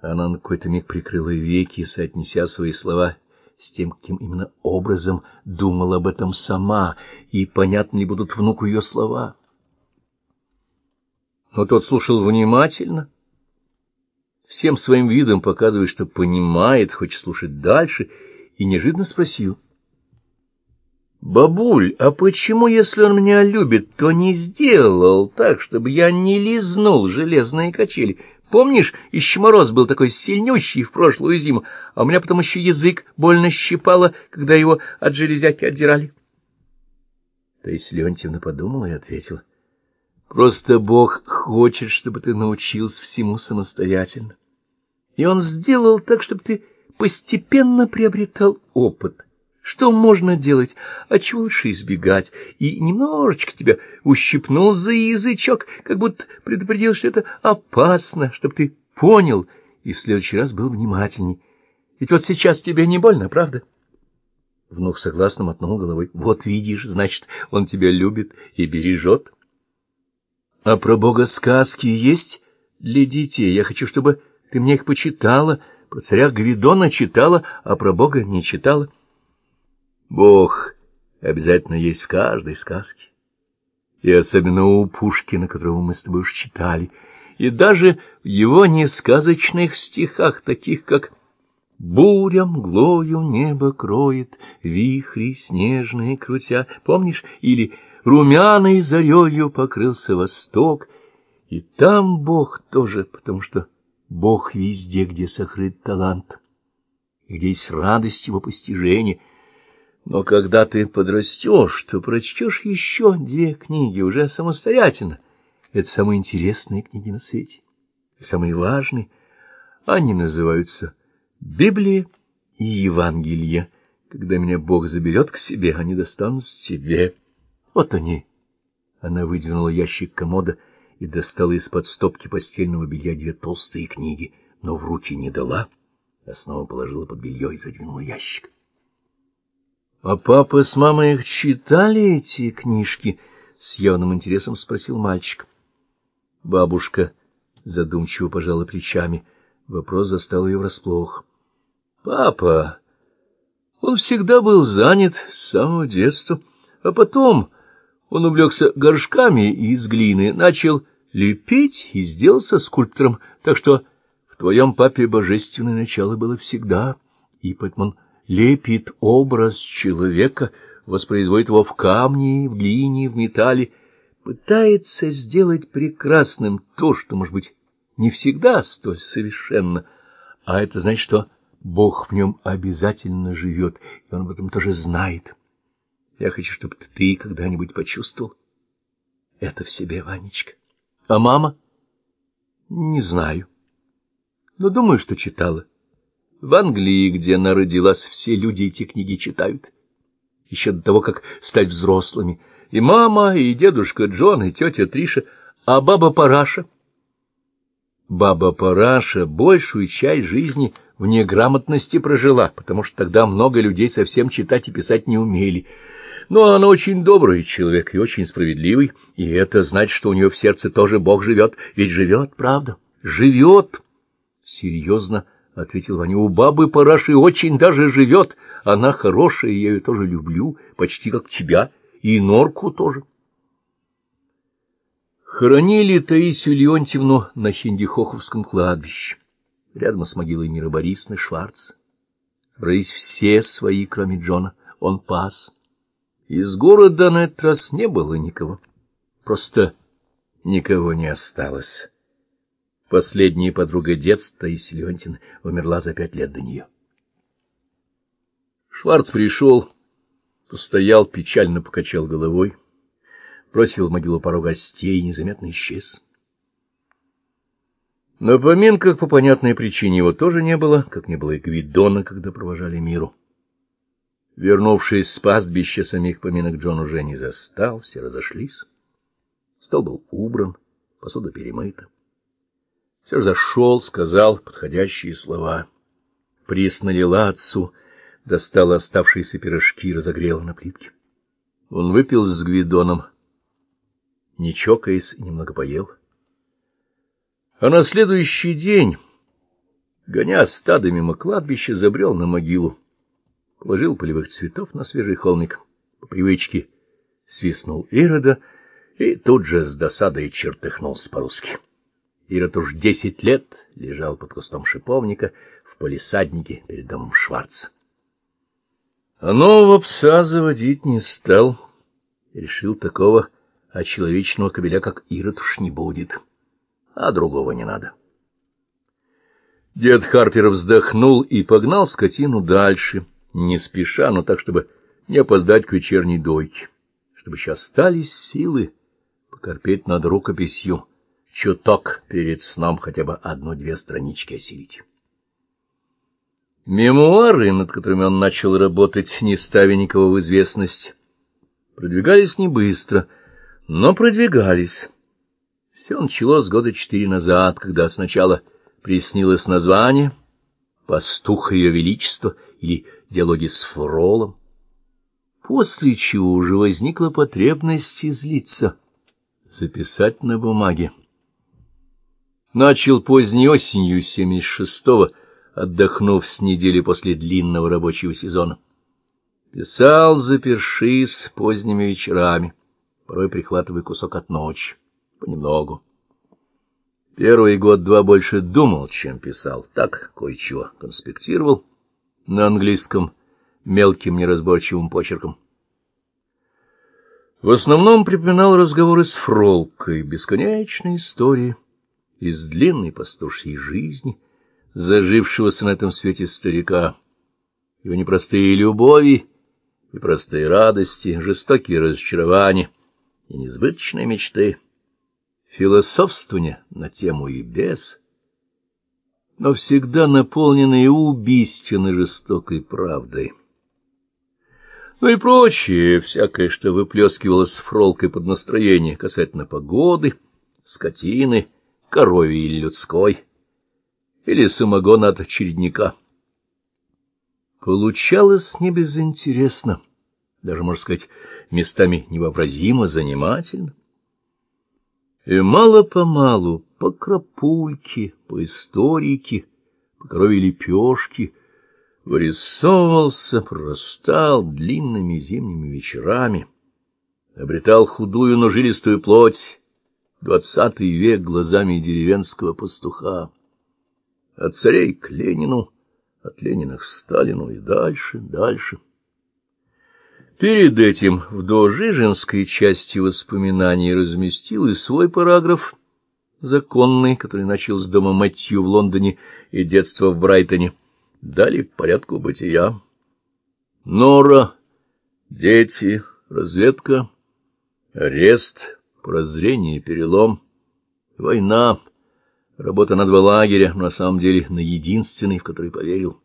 Она на какой-то миг прикрыла веки, соотнеся свои слова с тем, каким именно образом думала об этом сама, и понятны ли будут внуку ее слова. Но тот слушал внимательно, всем своим видом показывая, что понимает, хочет слушать дальше, и неожиданно спросил. — Бабуль, а почему, если он меня любит, то не сделал так, чтобы я не лизнул железные качели? Помнишь, еще мороз был такой сильнющий в прошлую зиму, а у меня потом еще язык больно щипало, когда его от железяки отдирали? То есть Леонтьевна подумала и ответила. Просто Бог хочет, чтобы ты научился всему самостоятельно. И Он сделал так, чтобы ты постепенно приобретал опыт. Что можно делать, а чего лучше избегать? И немножечко тебя ущипнул за язычок, как будто предупредил, что это опасно, чтобы ты понял и в следующий раз был внимательней. Ведь вот сейчас тебе не больно, правда? Внук согласно мотнул головой. Вот видишь, значит, он тебя любит и бережет. А про Бога сказки есть для детей? Я хочу, чтобы ты мне их почитала, про царя Гвидона читала, а про Бога не читала. — Бог обязательно есть в каждой сказке. И особенно у Пушкина, которого мы с тобой уж читали, и даже в его несказочных стихах, таких как «Буря мглою небо кроет, вихри снежные крутя», помнишь? Или «Румяной зарею покрылся восток», и там Бог тоже, потому что Бог везде, где сокрыт талант, где есть радость его постижения — но когда ты подрастешь, то прочтешь еще две книги уже самостоятельно. Это самые интересные книги на свете, самые важные. Они называются Библия и Евангелие. Когда меня Бог заберет к себе, они достанутся тебе. Вот они. Она выдвинула ящик комода и достала из-под стопки постельного белья две толстые книги, но в руки не дала, а снова положила под белье и задвинула ящик. — А папа с мамой их читали, эти книжки? — с явным интересом спросил мальчик. Бабушка задумчиво пожала плечами. Вопрос застал ее врасплох. — Папа, он всегда был занят с самого детства, а потом он увлекся горшками из глины, начал лепить и сделался скульптором, так что в твоем папе божественное начало было всегда, и поэтому он лепит образ человека, воспроизводит его в камне, в глине, в металле, пытается сделать прекрасным то, что, может быть, не всегда столь совершенно, а это значит, что Бог в нем обязательно живет, и он об этом тоже знает. Я хочу, чтобы ты когда-нибудь почувствовал это в себе, Ванечка. А мама? Не знаю, но думаю, что читала. В Англии, где она родилась, все люди эти книги читают. Еще до того, как стать взрослыми. И мама, и дедушка Джон, и тетя Триша, а баба Параша. Баба Параша большую часть жизни в неграмотности прожила, потому что тогда много людей совсем читать и писать не умели. Но она очень добрый человек и очень справедливый, и это значит, что у нее в сердце тоже Бог живет, ведь живет, правда, живет. Серьезно, —— ответил Ваня. — У бабы Параши очень даже живет. Она хорошая, я ее тоже люблю, почти как тебя, и Норку тоже. Хоронили Таисию Леонтьевну на Хиндихоховском кладбище, рядом с могилой Мира Борисовны Шварц. Собрались все свои, кроме Джона. Он пас. Из города на этот раз не было никого. Просто никого не осталось. Последняя подруга детства, Таисия Леонтьевна, умерла за пять лет до нее. Шварц пришел, постоял, печально покачал головой, бросил в могилу пару гостей и незаметно исчез. На поминках по понятной причине его тоже не было, как не было и Гвидона, когда провожали миру. Вернувшись с пастбища самих поминок, Джон уже не застал, все разошлись. Стол был убран, посуда перемыта. Все же зашел, сказал подходящие слова. Прис налила отцу, достала оставшиеся пирожки и разогрела на плитке. Он выпил с Гвидоном, не чокаясь, немного поел. А на следующий день гоня стадо мимо кладбища, забрел на могилу, положил полевых цветов на свежий холмик, по привычке свистнул Ирода и тут же с досадой чертыхнулся по-русски. Ирод уж десять лет лежал под кустом шиповника в полисаднике перед домом Шварца. А нового пса заводить не стал. Решил такого очеловечного кобеля, как Ирод, уж не будет, а другого не надо. Дед Харпер вздохнул и погнал скотину дальше, не спеша, но так, чтобы не опоздать к вечерней дойке, чтобы еще остались силы покорпеть над рукописью, чуток перед сном хотя бы одну-две странички осилить. Мемуары, над которыми он начал работать, не ставя никого в известность, продвигались не быстро, но продвигались. Все началось года четыре назад, когда сначала приснилось название «Пастух Ее Величества» или «Диалоги с Фролом», после чего уже возникла потребность излиться, записать на бумаге. Начал поздней осенью 76-го, отдохнув с недели после длинного рабочего сезона. Писал, запершись поздними вечерами, порой прихватывая кусок от ночи, понемногу. Первый год-два больше думал, чем писал, так кое-чего конспектировал на английском мелким неразборчивым почерком. В основном припоминал разговоры с Фролкой, бесконечные истории из длинной пастушьей жизни — зажившегося на этом свете старика, его непростые любови и простые радости, жестокие разочарования и несбыточные мечты, философствование на тему и без, но всегда наполненные убийственной жестокой правдой. Ну и прочее, всякое, что выплескивалось фролкой под настроение касательно погоды, скотины, коровьей или людской, или самогон от чередника. Получалось не безинтересно, даже, можно сказать, местами невообразимо занимательно. И мало-помалу по крапульке, по историке, по корове лепешке вырисовывался, прорастал длинными зимними вечерами, обретал худую, но жилистую плоть, двадцатый век глазами деревенского пастуха от царей к Ленину, от Ленина к Сталину и дальше, дальше. Перед этим в дожиженской части воспоминаний разместил и свой параграф законный, который начал с дома Мэтью в Лондоне и детства в Брайтоне. Дали порядку бытия. Нора, дети, разведка, арест, прозрение, перелом, война, Работа на два лагеря, но на самом деле на единственный, в который поверил.